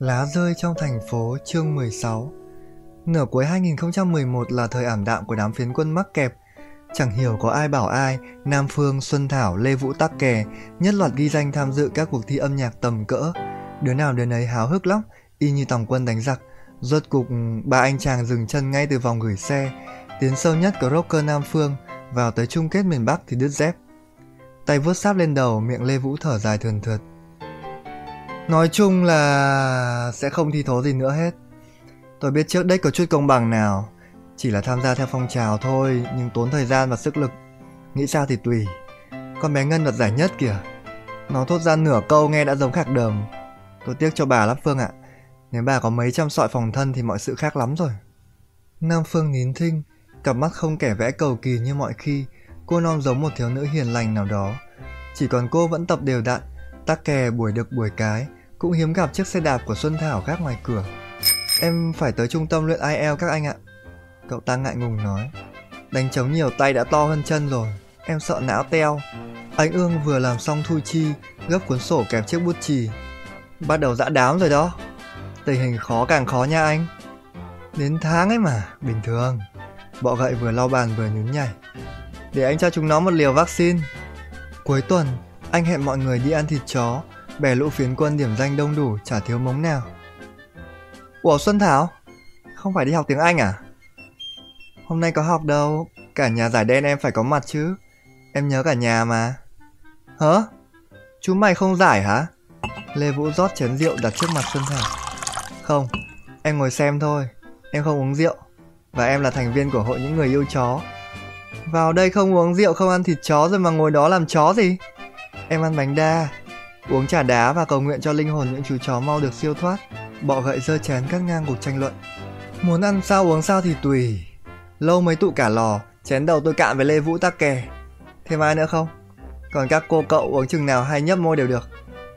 Lá rơi trong thành phố chương 16 Nửa cuối 2011 là thời ảm đạm của đám phiến quân mắc kẹp. Chẳng hiểu có ai bảo ai, Nam Phương, Xuân Thảo, Lê Vũ Tắc Kè nhất loạt ghi danh tham dự các cuộc thi âm nhạc tầm cỡ. Đứa nào đứa nấy háo hức lắm, y như tòng quân đánh giặc. Rốt cục, ba anh chàng dừng chân ngay từ vòng gửi xe. Tiến sâu nhất của rocker Nam Phương, vào tới chung kết miền Bắc thì đứt dép. Tay vuốt sáp lên đầu, miệng Lê Vũ thở dài thườn thượt. Nói chung là sẽ không thi thố gì nữa hết. Tôi biết trước đấy có chút công bằng nào, chỉ là tham gia theo phong trào thôi, nhưng tốn thời gian và sức lực. Nghĩ sao thì tùy. Con bé Ngân đoạt giải nhất kìa. Nó thốt ra nửa câu nghe đã giống khạc đờm. Tôi tiếc cho bà lắm Phương ạ. Nếu bà có mấy trăm sọi phòng thân thì mọi sự khác lắm rồi. Nam Phương nín thinh, cặp mắt không kẻ vẽ cầu kỳ như mọi khi. Cô non giống một thiếu nữ hiền lành nào đó. Chỉ còn cô vẫn tập đều đặn, tắc kè buổi được buổi cái, cũng hiếm gặp chiếc xe đạp của Xuân Thảo khác ngoài cửa. Em phải tới trung tâm luyện IELTS các anh ạ. Cậu ta ngại ngùng nói. Đánh trống nhiều tay đã to hơn chân rồi. Em sợ não teo. Anh Ương vừa làm xong thu chi, gấp cuốn sổ kèm chiếc bút chì. Bắt đầu dã đám rồi đó. Tình hình khó càng khó nha anh. Đến tháng ấy mà, bình thường. Bọ gậy vừa lau bàn vừa nhún nhảy. Để anh cho chúng nó một liều vaccine. Cuối tuần, anh hẹn mọi người đi ăn thịt chó, bè lũ phiến quân điểm danh đông đủ, chả thiếu mống nào. Ủa Xuân Thảo, không phải đi học tiếng Anh à? Hôm nay có học đâu, cả nhà giải đen em phải có mặt chứ. Em nhớ cả nhà mà. hớ Chú mày không giải hả? Lê Vũ rót chén rượu đặt trước mặt Xuân Thảo. Không, em ngồi xem thôi, em không uống rượu. Và em là thành viên của hội những người yêu chó. Vào đây không uống rượu không ăn thịt chó rồi mà ngồi đó làm chó gì? Em ăn bánh đa, uống trà đá và cầu nguyện cho linh hồn những chú chó mau được siêu thoát. Bọ gậy giơ chén cắt ngang cuộc tranh luận. Muốn ăn sao uống sao thì tùy. Lâu mới tụ cả lò, chén đầu tôi cạn với Lê Vũ tắc kè. Thêm ai nữa không? Còn các cô cậu uống chừng nào hay nhấp môi đều được.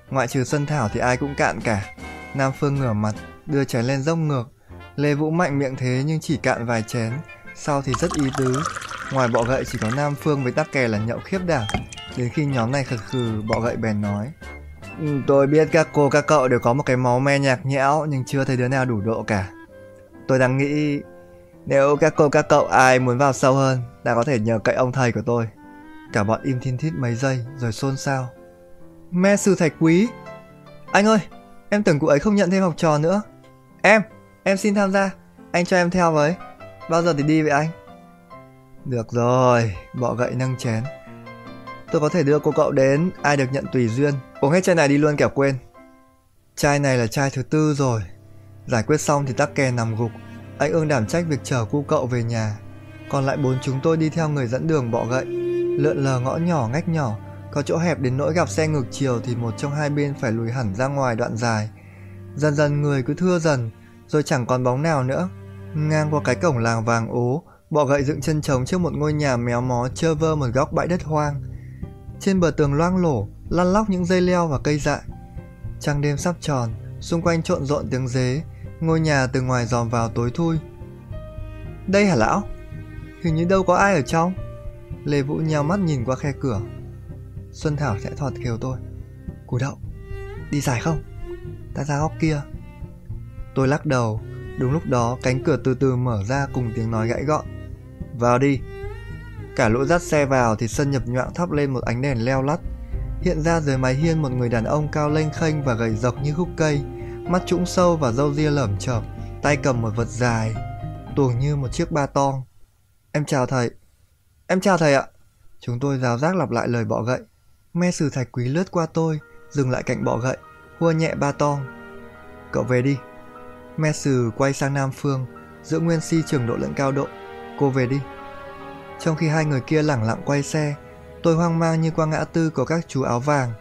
Ngoại trừ Xuân Thảo thì ai cũng cạn cả. Nam Phương ngửa mặt, đưa chén lên dốc ngược. Lê Vũ mạnh miệng thế nhưng chỉ cạn vài chén, sau thì rất ý tứ. Ngoài bọ gậy chỉ có Nam Phương với tắc kè là nhậu khiếp đảm. Đến khi nhóm này khực khừ, bọ gậy bèn nói. Ừ, tôi biết các cô các cậu đều có một cái máu me nhạc nhẽo nhưng chưa thấy đứa nào đủ độ cả. Tôi đang nghĩ nếu các cô các cậu ai muốn vào sâu hơn đã có thể nhờ cậy ông thầy của tôi. Cả bọn im thiên thít mấy giây rồi xôn xao. Me sư thạch quý. Anh ơi, em tưởng cụ ấy không nhận thêm học trò nữa. Em, em xin tham gia. Anh cho em theo với. Bao giờ thì đi vậy anh? Được rồi, bọ gậy nâng chén. Tôi có thể đưa cô cậu đến, ai được nhận tùy duyên. Uống hết chai này đi luôn kẻo quên. Chai này là chai thứ tư rồi. Giải quyết xong thì tắc kè nằm gục. Anh ương đảm trách việc chở cu cậu về nhà. Còn lại bốn chúng tôi đi theo người dẫn đường bọ gậy. Lượn lờ ngõ nhỏ ngách nhỏ, có chỗ hẹp đến nỗi gặp xe ngược chiều thì một trong hai bên phải lùi hẳn ra ngoài đoạn dài. Dần dần người cứ thưa dần, rồi chẳng còn bóng nào nữa. Ngang qua cái cổng làng vàng ố, bọ gậy dựng chân trống trước một ngôi nhà méo mó chơ vơ một góc bãi đất hoang. Trên bờ tường loang lổ, lăn lóc những dây leo và cây dại. Trăng đêm sắp tròn, xung quanh trộn rộn tiếng dế, ngôi nhà từ ngoài dòm vào tối thui. Đây hả lão? Hình như đâu có ai ở trong. Lê Vũ nheo mắt nhìn qua khe cửa. Xuân Thảo sẽ thọt kêu tôi. Cú đậu, đi giải không? Ta ra góc kia. Tôi lắc đầu, đúng lúc đó cánh cửa từ từ mở ra cùng tiếng nói gãy gọn. Vào đi. Cả lũ dắt xe vào thì sân nhập nhoạng thắp lên một ánh đèn leo lắt. Hiện ra dưới mái hiên một người đàn ông cao lênh khênh và gầy dọc như khúc cây, mắt trũng sâu và râu ria lởm chởm, tay cầm một vật dài, tuồng như một chiếc ba tong. Em chào thầy. Em chào thầy ạ. Chúng tôi rào rác lặp lại lời bọ gậy. Me sử thạch quý lướt qua tôi, dừng lại cạnh bọ gậy, hua nhẹ ba tong. Cậu về đi. Me sử quay sang Nam Phương, giữ nguyên si trường độ lẫn cao độ. Cô về đi. Trong khi hai người kia lẳng lặng quay xe, tôi hoang mang như qua ngã tư có các chú áo vàng.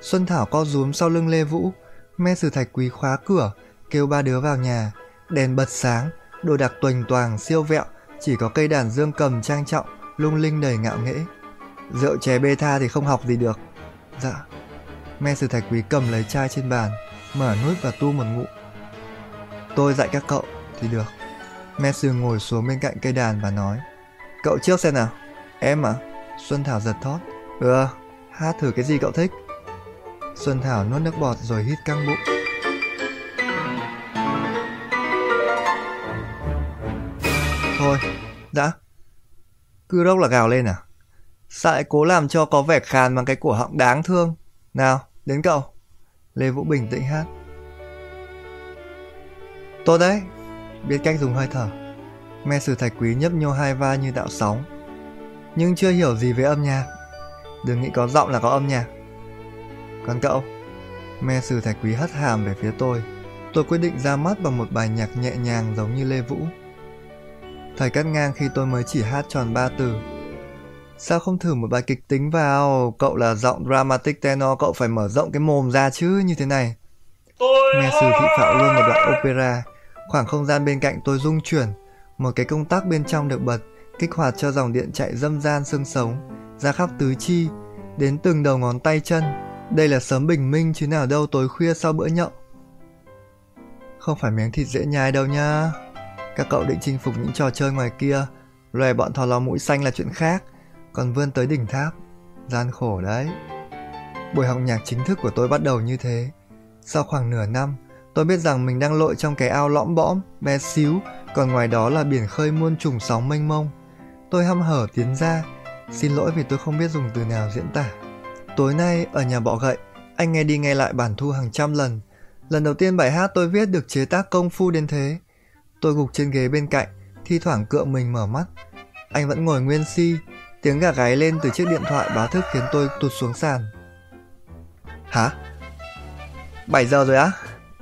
Xuân Thảo co rúm sau lưng Lê Vũ, me sử thạch quý khóa cửa, kêu ba đứa vào nhà. Đèn bật sáng, đồ đạc tuềnh toàng siêu vẹo, chỉ có cây đàn dương cầm trang trọng, lung linh đầy ngạo nghễ. Rượu chè bê tha thì không học gì được. Dạ. Me sử thạch quý cầm lấy chai trên bàn, mở nút và tu một ngụ. Tôi dạy các cậu thì được. Me sử ngồi xuống bên cạnh cây đàn và nói. Cậu trước xem nào. Em à? Xuân Thảo giật thót. Ừ Hát thử cái gì cậu thích? Xuân Thảo nuốt nước bọt rồi hít căng bụng. Thôi, đã. Cứ rốc là gào lên à? Sại cố làm cho có vẻ khàn bằng cái cổ họng đáng thương. Nào, đến cậu. Lê Vũ bình tĩnh hát. Tốt đấy. Biết cách dùng hơi thở. Me sử thạch quý nhấp nhô hai vai như tạo sóng. Nhưng chưa hiểu gì về âm nhạc. Đừng nghĩ có giọng là có âm nhạc. Còn cậu? Me sử thạch quý hất hàm về phía tôi. Tôi quyết định ra mắt bằng một bài nhạc nhẹ nhàng giống như Lê Vũ. Thầy cắt ngang khi tôi mới chỉ hát tròn ba từ. Sao không thử một bài kịch tính vào? Cậu là giọng dramatic tenor, cậu phải mở rộng cái mồm ra chứ như thế này. Nghe sư thị phạo luôn một đoạn opera. Khoảng không gian bên cạnh tôi rung chuyển. Một cái công tắc bên trong được bật, kích hoạt cho dòng điện chạy dâm gian xương sống, ra khắp tứ chi, đến từng đầu ngón tay chân. Đây là sớm bình minh chứ nào đâu tối khuya sau bữa nhậu. Không phải miếng thịt dễ nhai đâu nha. Các cậu định chinh phục những trò chơi ngoài kia, loè bọn thò lò mũi xanh là chuyện khác, còn vươn tới đỉnh tháp, gian khổ đấy. Buổi học nhạc chính thức của tôi bắt đầu như thế. Sau khoảng nửa năm, tôi biết rằng mình đang lội trong cái ao lõm bõm, bé xíu, còn ngoài đó là biển khơi muôn trùng sóng mênh mông. Tôi hăm hở tiến ra, xin lỗi vì tôi không biết dùng từ nào diễn tả. Tối nay ở nhà bọ gậy, anh nghe đi nghe lại bản thu hàng trăm lần. Lần đầu tiên bài hát tôi viết được chế tác công phu đến thế. Tôi gục trên ghế bên cạnh, thi thoảng cựa mình mở mắt. Anh vẫn ngồi nguyên si, tiếng gà gáy lên từ chiếc điện thoại báo thức khiến tôi tụt xuống sàn. Hả? 7 giờ rồi á?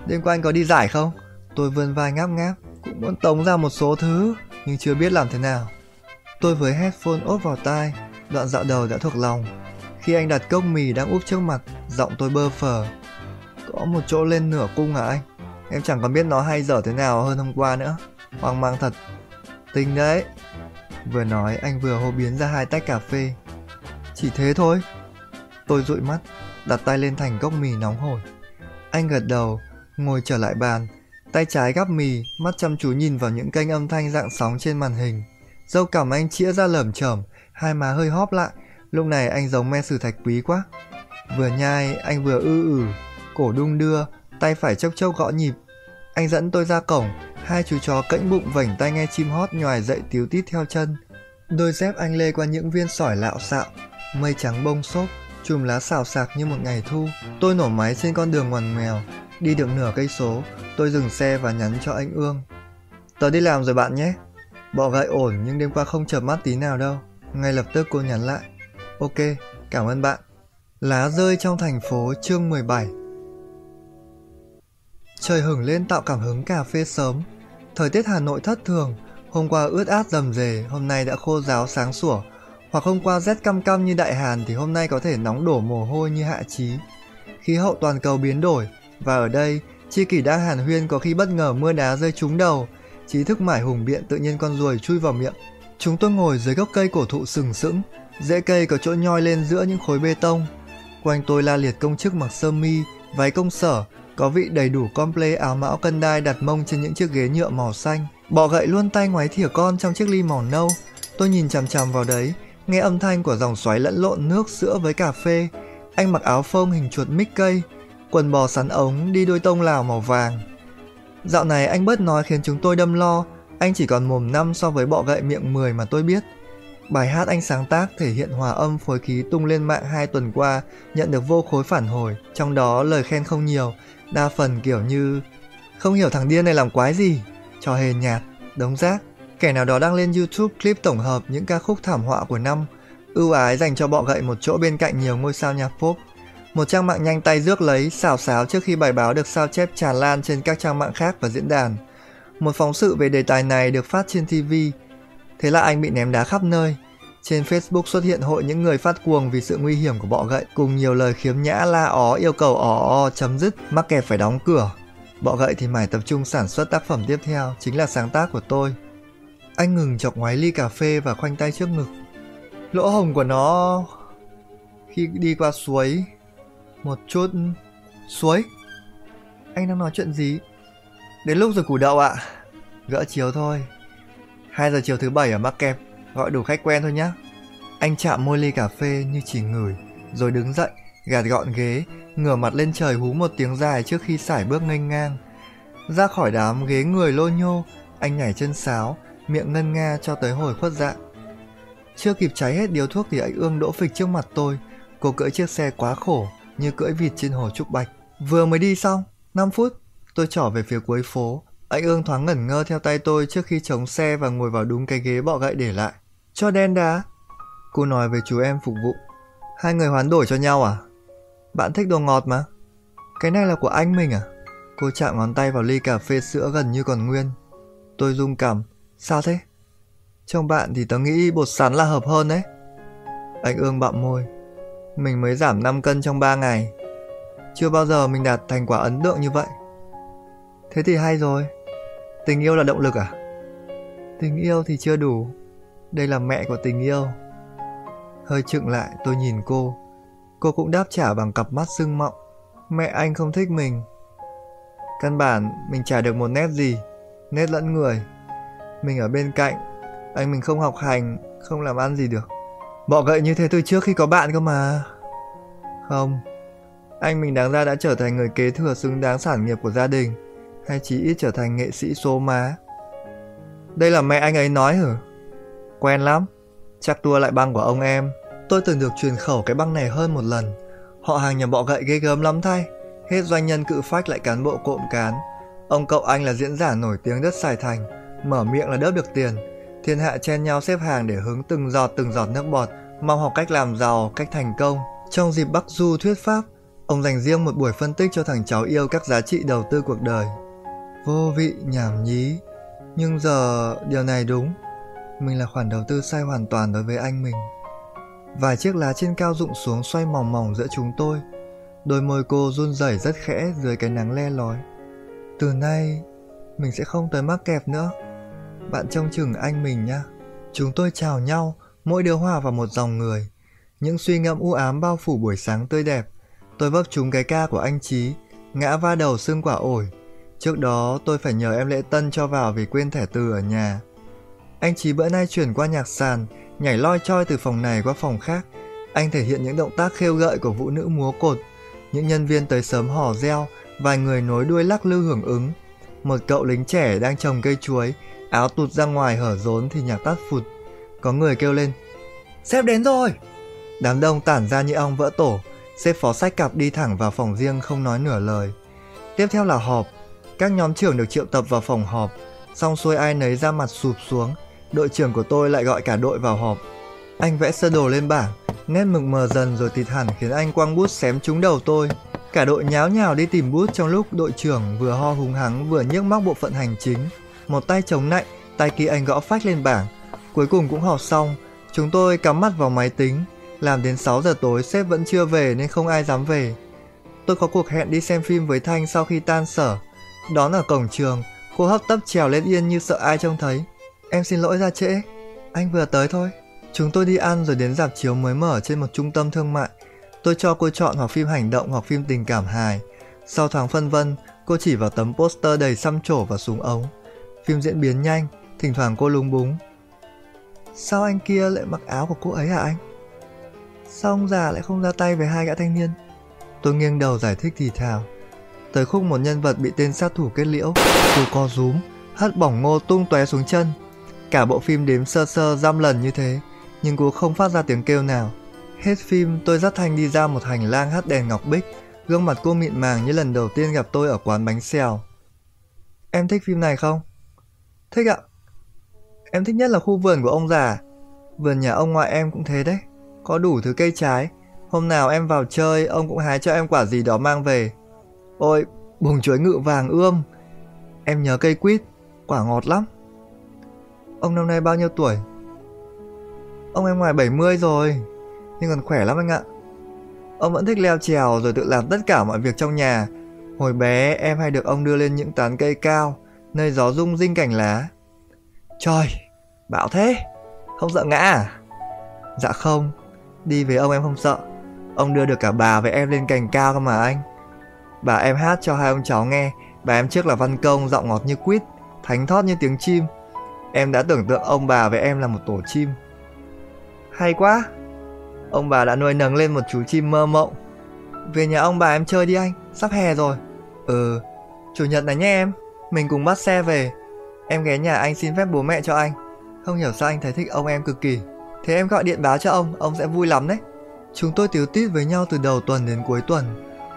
Đêm qua anh có đi giải không? Tôi vươn vai ngáp ngáp, cũng muốn tống ra một số thứ, nhưng chưa biết làm thế nào. Tôi với headphone ốp vào tai, đoạn dạo đầu đã thuộc lòng. Khi anh đặt cốc mì đang úp trước mặt, giọng tôi bơ phờ. Có một chỗ lên nửa cung à anh? Em chẳng còn biết nó hay dở thế nào hơn hôm qua nữa. Hoang mang thật. Tinh đấy. Vừa nói anh vừa hô biến ra hai tách cà phê. Chỉ thế thôi. Tôi dụi mắt, đặt tay lên thành cốc mì nóng hổi. Anh gật đầu, ngồi trở lại bàn, tay trái gắp mì, mắt chăm chú nhìn vào những kênh âm thanh dạng sóng trên màn hình. Dâu cảm anh chĩa ra lởm chởm, hai má hơi hóp lại, lúc này anh giống me sử thạch quý quá. Vừa nhai, anh vừa ư ử, cổ đung đưa, tay phải chốc chốc gõ nhịp. Anh dẫn tôi ra cổng, hai chú chó cẫnh bụng vảnh tay nghe chim hót nhòi dậy tiếu tít theo chân. Đôi dép anh lê qua những viên sỏi lạo xạo, mây trắng bông xốp, chùm lá xào xạc như một ngày thu. Tôi nổ máy trên con đường ngoằn ngoèo, đi được nửa cây số, tôi dừng xe và nhắn cho anh Ương. Tớ đi làm rồi bạn nhé. Bọ gậy ổn nhưng đêm qua không chợp mắt tí nào đâu. Ngay lập tức cô nhắn lại. Ok, cảm ơn bạn. Lá rơi trong thành phố chương 17 Trời hửng lên tạo cảm hứng cà phê sớm. Thời tiết Hà Nội thất thường, hôm qua ướt át rầm rề, hôm nay đã khô ráo sáng sủa. Hoặc hôm qua rét căm căm như Đại Hàn thì hôm nay có thể nóng đổ mồ hôi như Hạ Trí. Khí hậu toàn cầu biến đổi, và ở đây, chi kỷ đang hàn huyên có khi bất ngờ mưa đá rơi trúng đầu, trí thức mải hùng biện tự nhiên con ruồi chui vào miệng. Chúng tôi ngồi dưới gốc cây cổ thụ sừng sững, rễ cây có chỗ nhoi lên giữa những khối bê tông. Quanh tôi la liệt công chức mặc sơ mi, váy công sở, có vị đầy đủ comple áo mão cân đai đặt mông trên những chiếc ghế nhựa màu xanh. Bọ gậy luôn tay ngoái thìa con trong chiếc ly màu nâu. Tôi nhìn chằm chằm vào đấy, nghe âm thanh của dòng xoáy lẫn lộn nước sữa với cà phê. Anh mặc áo phông hình chuột mít cây, quần bò sắn ống đi đôi tông lào màu vàng. Dạo này anh bớt nói khiến chúng tôi đâm lo, anh chỉ còn mồm năm so với bọ gậy miệng 10 mà tôi biết. Bài hát anh sáng tác thể hiện hòa âm phối khí tung lên mạng hai tuần qua, nhận được vô khối phản hồi, trong đó lời khen không nhiều, đa phần kiểu như không hiểu thằng điên này làm quái gì, trò hề nhạt, đống rác. Kẻ nào đó đang lên YouTube clip tổng hợp những ca khúc thảm họa của năm, ưu ái dành cho bọ gậy một chỗ bên cạnh nhiều ngôi sao nhạc pop. Một trang mạng nhanh tay rước lấy, xào xáo trước khi bài báo được sao chép tràn lan trên các trang mạng khác và diễn đàn. Một phóng sự về đề tài này được phát trên TV. Thế là anh bị ném đá khắp nơi. Trên Facebook xuất hiện hội những người phát cuồng vì sự nguy hiểm của bọ gậy cùng nhiều lời khiếm nhã la ó yêu cầu ó o chấm dứt mắc kẹt phải đóng cửa. Bọ gậy thì mải tập trung sản xuất tác phẩm tiếp theo chính là sáng tác của tôi. Anh ngừng chọc ngoáy ly cà phê và khoanh tay trước ngực. Lỗ hồng của nó khi đi qua suối một chút suối. Anh đang nói chuyện gì? Đến lúc rồi củ đậu ạ. Gỡ chiều thôi. 2 giờ chiều thứ bảy ở Mắc Kẹp, gọi đủ khách quen thôi nhé. Anh chạm môi ly cà phê như chỉ ngửi, rồi đứng dậy, gạt gọn ghế, ngửa mặt lên trời hú một tiếng dài trước khi sải bước nghênh ngang. Ra khỏi đám ghế người lô nhô, anh nhảy chân sáo, miệng ngân nga cho tới hồi khuất dạng. Chưa kịp cháy hết điếu thuốc thì anh ương đỗ phịch trước mặt tôi. Cô cưỡi chiếc xe quá khổ, như cưỡi vịt trên hồ trúc bạch. Vừa mới đi xong, 5 phút, tôi trở về phía cuối phố. Anh ương thoáng ngẩn ngơ theo tay tôi trước khi chống xe và ngồi vào đúng cái ghế bọ gậy để lại. Cho đen đá. Cô nói với chú em phục vụ. Hai người hoán đổi cho nhau à? Bạn thích đồ ngọt mà. Cái này là của anh mình à? Cô chạm ngón tay vào ly cà phê sữa gần như còn nguyên. Tôi rung cảm. Sao thế? Trong bạn thì tớ nghĩ bột sắn là hợp hơn đấy. Anh ương bặm môi. Mình mới giảm 5 cân trong 3 ngày. Chưa bao giờ mình đạt thành quả ấn tượng như vậy. Thế thì hay rồi. Tình yêu là động lực à? Tình yêu thì chưa đủ. Đây là mẹ của tình yêu. Hơi chựng lại tôi nhìn cô. Cô cũng đáp trả bằng cặp mắt sưng mọng. Mẹ anh không thích mình. Căn bản mình chả được một nét gì. Nét lẫn người. Mình ở bên cạnh. Anh mình không học hành, không làm ăn gì được. Bọ gậy như thế từ trước khi có bạn cơ mà. Không. Anh mình đáng ra đã trở thành người kế thừa xứng đáng sản nghiệp của gia đình. Hay chỉ ít trở thành nghệ sĩ số má. Đây là mẹ anh ấy nói hử? Quen lắm. Chắc tua lại băng của ông em. Tôi từng được truyền khẩu cái băng này hơn một lần. Họ hàng nhà bọ gậy ghê gớm lắm thay. Hết doanh nhân cự phách lại cán bộ cộm cán. Ông cậu anh là diễn giả nổi tiếng đất Sài Thành. Mở miệng là đớp được tiền. Thiên hạ chen nhau xếp hàng để hứng từng giọt từng giọt nước bọt. Mong học cách làm giàu, cách thành công. Trong dịp Bắc Du thuyết pháp, ông dành riêng một buổi phân tích cho thằng cháu yêu các giá trị đầu tư cuộc đời. Vô vị, nhảm nhí. Nhưng giờ điều này đúng. Mình là khoản đầu tư sai hoàn toàn đối với anh mình. Vài chiếc lá trên cao rụng xuống xoay mỏng mỏng giữa chúng tôi. Đôi môi cô run rẩy rất khẽ dưới cái nắng le lói. Từ nay, mình sẽ không tới mắc kẹp nữa. Bạn trông chừng anh mình nhá. Chúng tôi chào nhau, mỗi đứa hòa vào một dòng người. Những suy ngẫm u ám bao phủ buổi sáng tươi đẹp. Tôi vấp trúng cái ca của anh chí ngã va đầu xương quả ổi. Trước đó tôi phải nhờ em lễ tân cho vào vì quên thẻ từ ở nhà. Anh chí bữa nay chuyển qua nhạc sàn, nhảy loi choi từ phòng này qua phòng khác. Anh thể hiện những động tác khêu gợi của vũ nữ múa cột. Những nhân viên tới sớm hò reo, vài người nối đuôi lắc lư hưởng ứng. Một cậu lính trẻ đang trồng cây chuối, áo tụt ra ngoài hở rốn thì nhạc tắt phụt. Có người kêu lên, Sếp đến rồi! Đám đông tản ra như ong vỡ tổ, sếp phó sách cặp đi thẳng vào phòng riêng không nói nửa lời. Tiếp theo là họp, các nhóm trưởng được triệu tập vào phòng họp, xong xuôi ai nấy ra mặt sụp xuống, đội trưởng của tôi lại gọi cả đội vào họp. Anh vẽ sơ đồ lên bảng, nét mực mờ dần rồi tịt hẳn khiến anh quăng bút xém trúng đầu tôi. Cả đội nháo nhào đi tìm bút trong lúc đội trưởng vừa ho hùng hắng vừa nhức móc bộ phận hành chính. Một tay chống nạnh, tay kia anh gõ phách lên bảng. Cuối cùng cũng họp xong, chúng tôi cắm mắt vào máy tính. Làm đến 6 giờ tối sếp vẫn chưa về nên không ai dám về. Tôi có cuộc hẹn đi xem phim với Thanh sau khi tan sở. Đón ở cổng trường, cô hấp tấp trèo lên yên như sợ ai trông thấy. Em xin lỗi ra trễ, anh vừa tới thôi. Chúng tôi đi ăn rồi đến dạp chiếu mới mở trên một trung tâm thương mại. Tôi cho cô chọn hoặc phim hành động hoặc phim tình cảm hài. Sau thoáng phân vân, cô chỉ vào tấm poster đầy xăm trổ và súng ống. Phim diễn biến nhanh, thỉnh thoảng cô lúng búng. Sao anh kia lại mặc áo của cô ấy hả anh? Sao ông già lại không ra tay với hai gã thanh niên? Tôi nghiêng đầu giải thích thì thào. Tới khúc một nhân vật bị tên sát thủ kết liễu, cô co rúm, hất bỏng ngô tung tóe xuống chân. Cả bộ phim đếm sơ sơ dăm lần như thế, nhưng cô không phát ra tiếng kêu nào. Hết phim, tôi dắt Thanh đi ra một hành lang hắt đèn ngọc bích, gương mặt cô mịn màng như lần đầu tiên gặp tôi ở quán bánh xèo. Em thích phim này không? Thích ạ. Em thích nhất là khu vườn của ông già. Vườn nhà ông ngoại em cũng thế đấy, có đủ thứ cây trái. Hôm nào em vào chơi, ông cũng hái cho em quả gì đó mang về. Ôi, bùng chuối ngự vàng ươm. Em nhớ cây quýt, quả ngọt lắm. Ông năm nay bao nhiêu tuổi? Ông em ngoài 70 rồi, nhưng còn khỏe lắm anh ạ. Ông vẫn thích leo trèo rồi tự làm tất cả mọi việc trong nhà. Hồi bé em hay được ông đưa lên những tán cây cao, nơi gió rung rinh cảnh lá. Trời, bão thế, không sợ ngã à? Dạ không, đi với ông em không sợ. Ông đưa được cả bà với em lên cành cao cơ mà anh. Bà em hát cho hai ông cháu nghe, bà em trước là văn công giọng ngọt như quýt, thánh thót như tiếng chim. Em đã tưởng tượng ông bà với em là một tổ chim. Hay quá, ông bà đã nuôi nấng lên một chú chim mơ mộng. Về nhà ông bà em chơi đi anh, sắp hè rồi. Ừ, chủ nhật này nhé em, mình cùng bắt xe về. Em ghé nhà anh xin phép bố mẹ cho anh. Không hiểu sao anh thấy thích ông em cực kỳ. Thế em gọi điện báo cho ông, ông sẽ vui lắm đấy. Chúng tôi tiếu tít với nhau từ đầu tuần đến cuối tuần.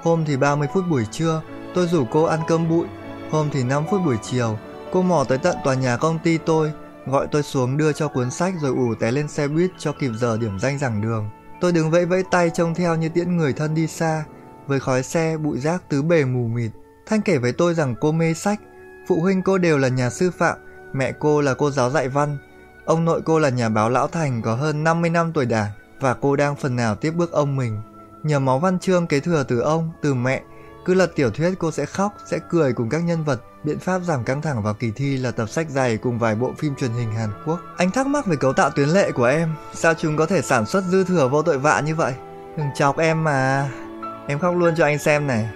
Hôm thì 30 phút buổi trưa, tôi rủ cô ăn cơm bụi. Hôm thì 5 phút buổi chiều, cô mò tới tận tòa nhà công ty tôi, gọi tôi xuống đưa cho cuốn sách rồi ủ té lên xe buýt cho kịp giờ điểm danh giảng đường. Tôi đứng vẫy vẫy tay trông theo như tiễn người thân đi xa, với khói xe, bụi rác tứ bề mù mịt. Thanh kể với tôi rằng cô mê sách, phụ huynh cô đều là nhà sư phạm, mẹ cô là cô giáo dạy văn, ông nội cô là nhà báo lão thành có hơn 50 năm tuổi đảng và cô đang phần nào tiếp bước ông mình. Nhờ máu văn chương kế thừa từ ông, từ mẹ, cứ lật tiểu thuyết cô sẽ khóc, sẽ cười cùng các nhân vật. Biện pháp giảm căng thẳng vào kỳ thi là tập sách dày cùng vài bộ phim truyền hình Hàn Quốc. Anh thắc mắc về cấu tạo tuyến lệ của em, sao chúng có thể sản xuất dư thừa vô tội vạ như vậy? Đừng chọc em mà. Em khóc luôn cho anh xem này.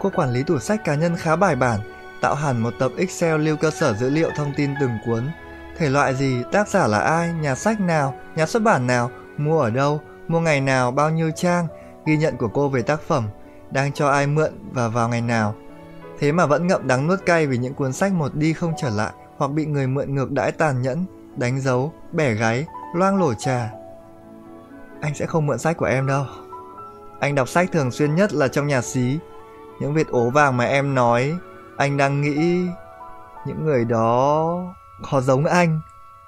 Cô quản lý tủ sách cá nhân khá bài bản, tạo hẳn một tập Excel lưu cơ sở dữ liệu thông tin từng cuốn. Thể loại gì, tác giả là ai, nhà sách nào, nhà xuất bản nào, mua ở đâu, mua ngày nào, bao nhiêu trang, ghi nhận của cô về tác phẩm, đang cho ai mượn và vào ngày nào. Thế mà vẫn ngậm đắng nuốt cay vì những cuốn sách một đi không trở lại hoặc bị người mượn ngược đãi tàn nhẫn, đánh dấu, bẻ gáy, loang lổ trà. Anh sẽ không mượn sách của em đâu. Anh đọc sách thường xuyên nhất là trong nhà xí. Những việc ố vàng mà em nói, anh đang nghĩ những người đó có giống anh.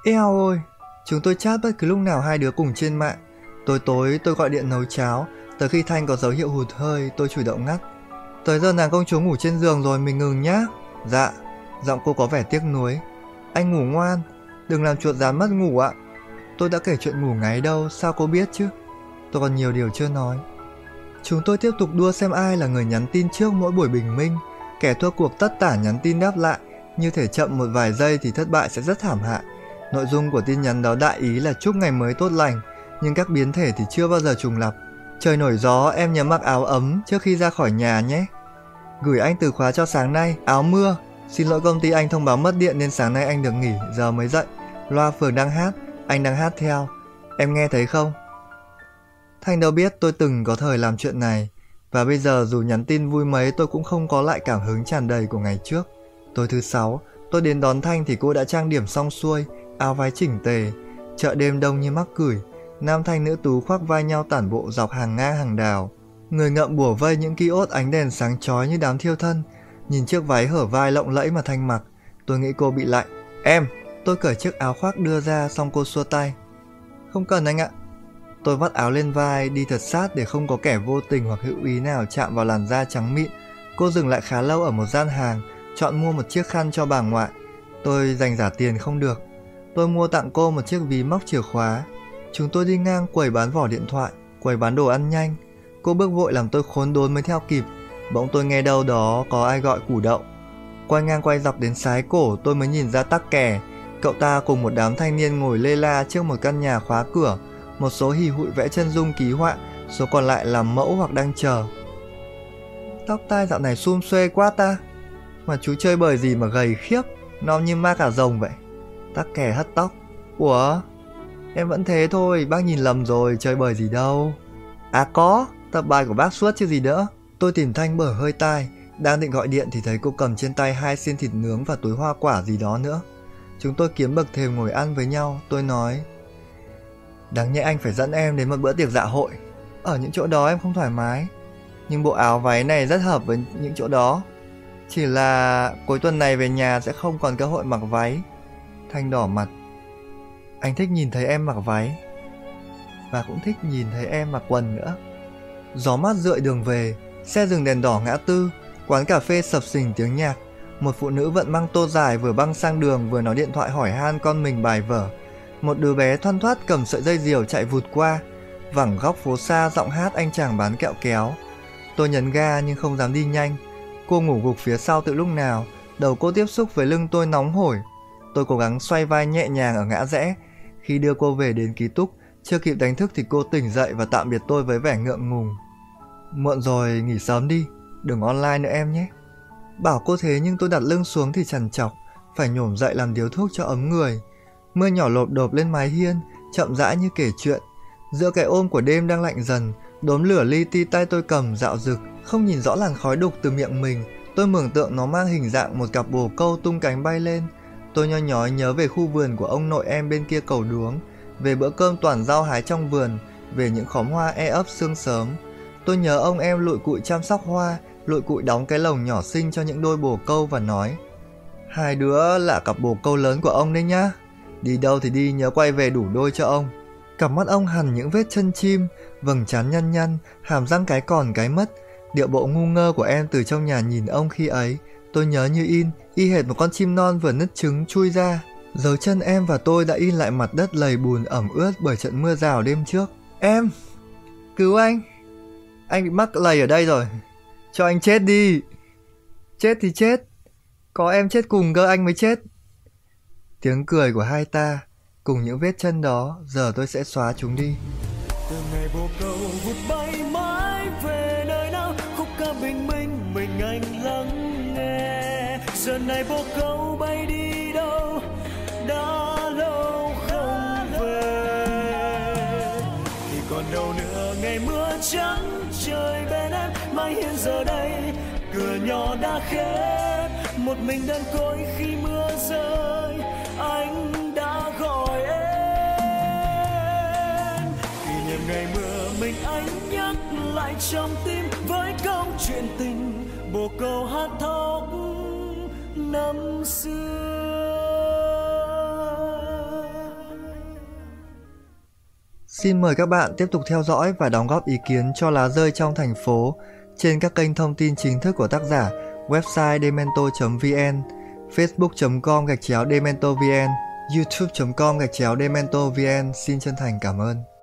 Eo ơi, chúng tôi chat bất cứ lúc nào hai đứa cùng trên mạng. Tối tối tôi gọi điện nấu cháo, tới khi Thanh có dấu hiệu hụt hơi tôi chủ động ngắt. Tới giờ nàng công chúa ngủ trên giường rồi mình ngừng nhá. Dạ, giọng cô có vẻ tiếc nuối. Anh ngủ ngoan, đừng làm chuột dán mất ngủ ạ. Tôi đã kể chuyện ngủ ngáy đâu, sao cô biết chứ? Tôi còn nhiều điều chưa nói. Chúng tôi tiếp tục đua xem ai là người nhắn tin trước mỗi buổi bình minh. Kẻ thua cuộc tất tả nhắn tin đáp lại, như thể chậm một vài giây thì thất bại sẽ rất thảm hại. Nội dung của tin nhắn đó đại ý là chúc ngày mới tốt lành, nhưng các biến thể thì chưa bao giờ trùng lặp. Trời nổi gió, em nhớ mặc áo ấm trước khi ra khỏi nhà nhé. Gửi anh từ khóa cho sáng nay, áo mưa. Xin lỗi công ty anh thông báo mất điện nên sáng nay anh được nghỉ, giờ mới dậy. Loa phường đang hát, anh đang hát theo. Em nghe thấy không? Thanh đâu biết tôi từng có thời làm chuyện này, và bây giờ dù nhắn tin vui mấy tôi cũng không có lại cảm hứng tràn đầy của ngày trước. Tối thứ sáu, tôi đến đón Thanh thì cô đã trang điểm xong xuôi, áo váy chỉnh tề, chợ đêm đông như mắc cười, nam thanh nữ tú khoác vai nhau tản bộ dọc hàng ngang hàng đào. Người ngậm bùa vây những ký ốt ánh đèn sáng chói như đám thiêu thân, nhìn chiếc váy hở vai lộng lẫy mà Thanh mặc, tôi nghĩ cô bị lạnh. Em, tôi cởi chiếc áo khoác đưa ra xong cô xua tay. Không cần anh ạ, Tôi vắt áo lên vai, đi thật sát để không có kẻ vô tình hoặc hữu ý nào chạm vào làn da trắng mịn. Cô dừng lại khá lâu ở một gian hàng, chọn mua một chiếc khăn cho bà ngoại. Tôi dành giả tiền không được. Tôi mua tặng cô một chiếc ví móc chìa khóa. Chúng tôi đi ngang quầy bán vỏ điện thoại, quầy bán đồ ăn nhanh. Cô bước vội làm tôi khốn đốn mới theo kịp. Bỗng tôi nghe đâu đó có ai gọi củ đậu. Quay ngang quay dọc đến sái cổ tôi mới nhìn ra tắc kè. Cậu ta cùng một đám thanh niên ngồi lê la trước một căn nhà khóa cửa một số hì hụi vẽ chân dung ký họa, số còn lại làm mẫu hoặc đang chờ. Tóc tai dạo này xum xuê quá ta, mà chú chơi bời gì mà gầy khiếp, non như ma cả rồng vậy. Tắc kè hất tóc. Ủa, em vẫn thế thôi, bác nhìn lầm rồi, chơi bời gì đâu. À có, tập bài của bác suốt chứ gì nữa. Tôi tìm Thanh bở hơi tai, đang định gọi điện thì thấy cô cầm trên tay hai xiên thịt nướng và túi hoa quả gì đó nữa. Chúng tôi kiếm bậc thềm ngồi ăn với nhau, tôi nói Đáng nhẽ anh phải dẫn em đến một bữa tiệc dạ hội. Ở những chỗ đó em không thoải mái. Nhưng bộ áo váy này rất hợp với những chỗ đó. Chỉ là cuối tuần này về nhà sẽ không còn cơ hội mặc váy. Thanh đỏ mặt. Anh thích nhìn thấy em mặc váy. Và cũng thích nhìn thấy em mặc quần nữa. Gió mát rượi đường về, xe dừng đèn đỏ ngã tư, quán cà phê sập sình tiếng nhạc. Một phụ nữ vận mang tô dài vừa băng sang đường vừa nói điện thoại hỏi han con mình bài vở một đứa bé thoăn thoát cầm sợi dây diều chạy vụt qua. Vẳng góc phố xa giọng hát anh chàng bán kẹo kéo. Tôi nhấn ga nhưng không dám đi nhanh. Cô ngủ gục phía sau từ lúc nào. Đầu cô tiếp xúc với lưng tôi nóng hổi. Tôi cố gắng xoay vai nhẹ nhàng ở ngã rẽ. Khi đưa cô về đến ký túc, chưa kịp đánh thức thì cô tỉnh dậy và tạm biệt tôi với vẻ ngượng ngùng. Muộn rồi, nghỉ sớm đi. Đừng online nữa em nhé. Bảo cô thế nhưng tôi đặt lưng xuống thì chằn chọc phải nhổm dậy làm điếu thuốc cho ấm người. Mưa nhỏ lộp đột lên mái hiên, chậm rãi như kể chuyện. Giữa cái ôm của đêm đang lạnh dần, đốm lửa li ti tay tôi cầm dạo rực, không nhìn rõ làn khói đục từ miệng mình. Tôi mường tượng nó mang hình dạng một cặp bồ câu tung cánh bay lên. Tôi nho nhói nhớ về khu vườn của ông nội em bên kia cầu đuống, về bữa cơm toàn rau hái trong vườn, về những khóm hoa e ấp sương sớm. Tôi nhớ ông em lụi cụi chăm sóc hoa, lụi cụi đóng cái lồng nhỏ xinh cho những đôi bồ câu và nói Hai đứa là cặp bồ câu lớn của ông đấy nhá. Đi đâu thì đi nhớ quay về đủ đôi cho ông. Cặp mắt ông hằn những vết chân chim, vầng trán nhăn nhăn, hàm răng cái còn cái mất. Điệu bộ ngu ngơ của em từ trong nhà nhìn ông khi ấy, tôi nhớ như in, y hệt một con chim non vừa nứt trứng chui ra. Dấu chân em và tôi đã in lại mặt đất lầy bùn ẩm ướt bởi trận mưa rào đêm trước. Em! Cứu anh! Anh bị mắc lầy ở đây rồi. Cho anh chết đi! Chết thì chết! Có em chết cùng cơ anh mới chết. Tiếng cười của hai ta, cùng những vết chân đó, giờ tôi sẽ xóa chúng đi. Từ ngày bồ câu vụt bay mãi về nơi nào khúc ca bình minh mình anh lắng nghe. Giờ này bồ câu bay đi đâu đã lâu không về. Thì còn đâu nữa ngày mưa trắng trời bên em mai hiện giờ đây cửa nhỏ đã khép một mình đơn côi khi mưa rơi anh đã gọi em. Kỷ niệm ngày mưa mình anh nhắc lại trong tim với câu chuyện tình. Bồ câu hát thóc năm xưa. Xin mời các bạn tiếp tục theo dõi và đóng góp ý kiến cho lá rơi trong thành phố trên các kênh thông tin chính thức của tác giả website demento.vn, facebook.com gạch chéo dementovn youtube.com gạch chéo dementovn Xin chân thành cảm ơn.